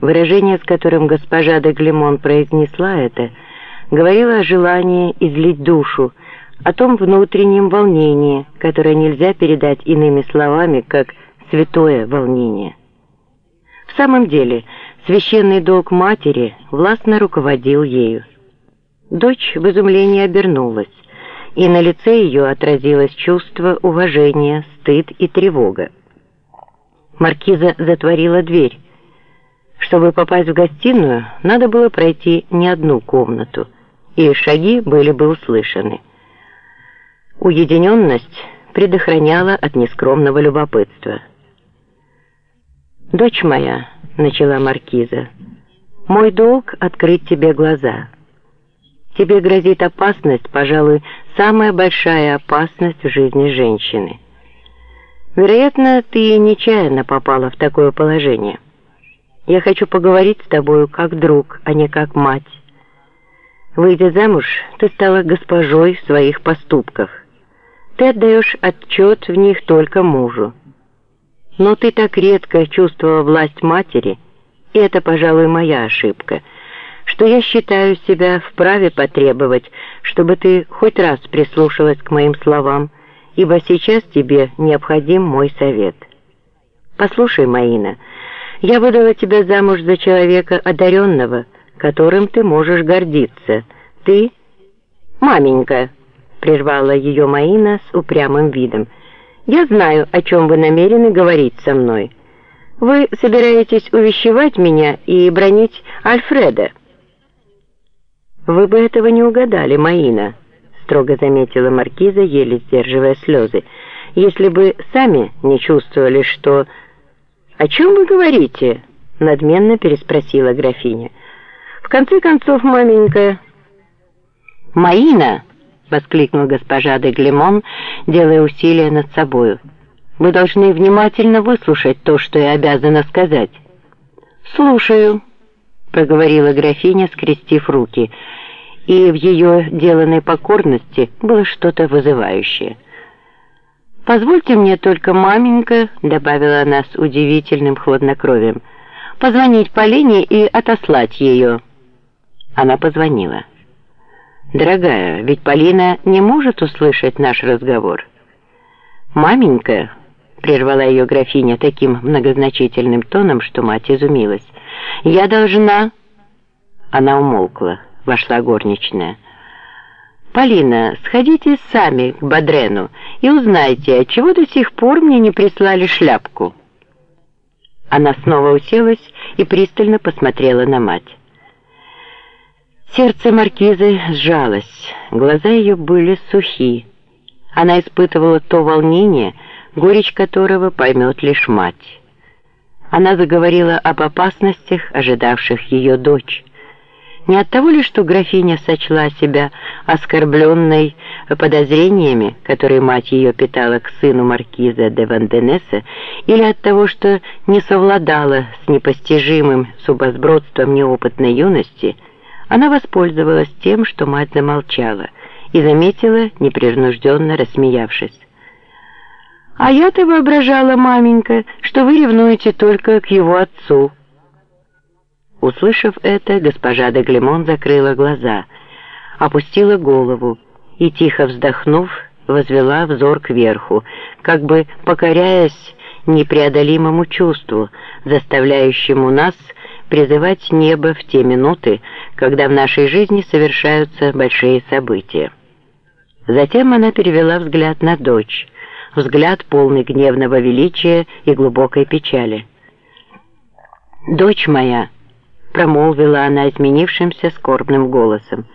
Выражение, с которым госпожа де Глемон произнесла это, говорило о желании излить душу, о том внутреннем волнении, которое нельзя передать иными словами, как святое волнение. В самом деле, священный долг матери властно руководил ею. Дочь в изумлении обернулась, и на лице ее отразилось чувство уважения, стыд и тревога. Маркиза затворила дверь. Чтобы попасть в гостиную, надо было пройти не одну комнату, и шаги были бы услышаны. Уединенность предохраняла от нескромного любопытства. «Дочь моя», — начала Маркиза, — «мой долг — открыть тебе глаза. Тебе грозит опасность, пожалуй, самая большая опасность в жизни женщины. Вероятно, ты нечаянно попала в такое положение». Я хочу поговорить с тобою как друг, а не как мать. Выйдя замуж, ты стала госпожой своих поступков. Ты отдаешь отчет в них только мужу. Но ты так редко чувствовала власть матери, и это, пожалуй, моя ошибка, что я считаю себя вправе потребовать, чтобы ты хоть раз прислушалась к моим словам, ибо сейчас тебе необходим мой совет. Послушай, Маина, — я выдала тебя замуж за человека одаренного, которым ты можешь гордиться. Ты... Маменька, прервала ее Маина с упрямым видом. Я знаю, о чем вы намерены говорить со мной. Вы собираетесь увещевать меня и бронить Альфреда. Вы бы этого не угадали, Маина, строго заметила маркиза, еле сдерживая слезы, если бы сами не чувствовали, что «О чем вы говорите?» — надменно переспросила графиня. «В конце концов, маменька...» «Маина!» — воскликнул госпожа де Глемон, делая усилия над собою. «Вы должны внимательно выслушать то, что я обязана сказать». «Слушаю», — проговорила графиня, скрестив руки, и в ее деланной покорности было что-то вызывающее. «Позвольте мне только, маменька», — добавила она с удивительным хладнокровием, «позвонить Полине и отослать ее». Она позвонила. «Дорогая, ведь Полина не может услышать наш разговор». «Маменька», — прервала ее графиня таким многозначительным тоном, что мать изумилась, «я должна...» Она умолкла, вошла горничная. «Полина, сходите сами к Бадрену и узнайте, отчего до сих пор мне не прислали шляпку». Она снова уселась и пристально посмотрела на мать. Сердце маркизы сжалось, глаза ее были сухи. Она испытывала то волнение, горечь которого поймет лишь мать. Она заговорила об опасностях, ожидавших ее дочь. Не от того ли, что графиня сочла себя оскорбленной подозрениями, которые мать ее питала к сыну маркиза де Ванденеса, или от того, что не совладала с непостижимым субозбродством неопытной юности, она воспользовалась тем, что мать замолчала, и заметила, непринужденно рассмеявшись. «А я-то воображала, маменька, что вы ревнуете только к его отцу». Услышав это, госпожа де Глемон закрыла глаза, опустила голову и, тихо вздохнув, возвела взор кверху, как бы покоряясь непреодолимому чувству, заставляющему нас призывать небо в те минуты, когда в нашей жизни совершаются большие события. Затем она перевела взгляд на дочь, взгляд полный гневного величия и глубокой печали. «Дочь моя!» Промолвила она изменившимся скорбным голосом.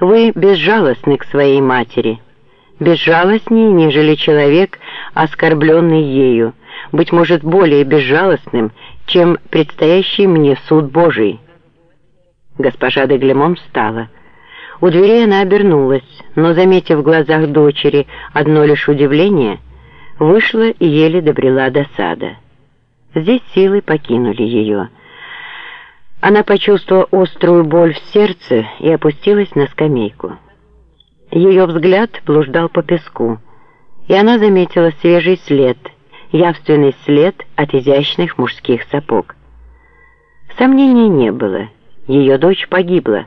«Вы безжалостны к своей матери, безжалостнее, нежели человек, оскорбленный ею, быть может, более безжалостным, чем предстоящий мне суд Божий». Госпожа де встала. У двери она обернулась, но, заметив в глазах дочери одно лишь удивление, вышла и еле добрела до сада. Здесь силы покинули ее. Она почувствовала острую боль в сердце и опустилась на скамейку. Ее взгляд блуждал по песку, и она заметила свежий след, явственный след от изящных мужских сапог. Сомнений не было. Ее дочь погибла.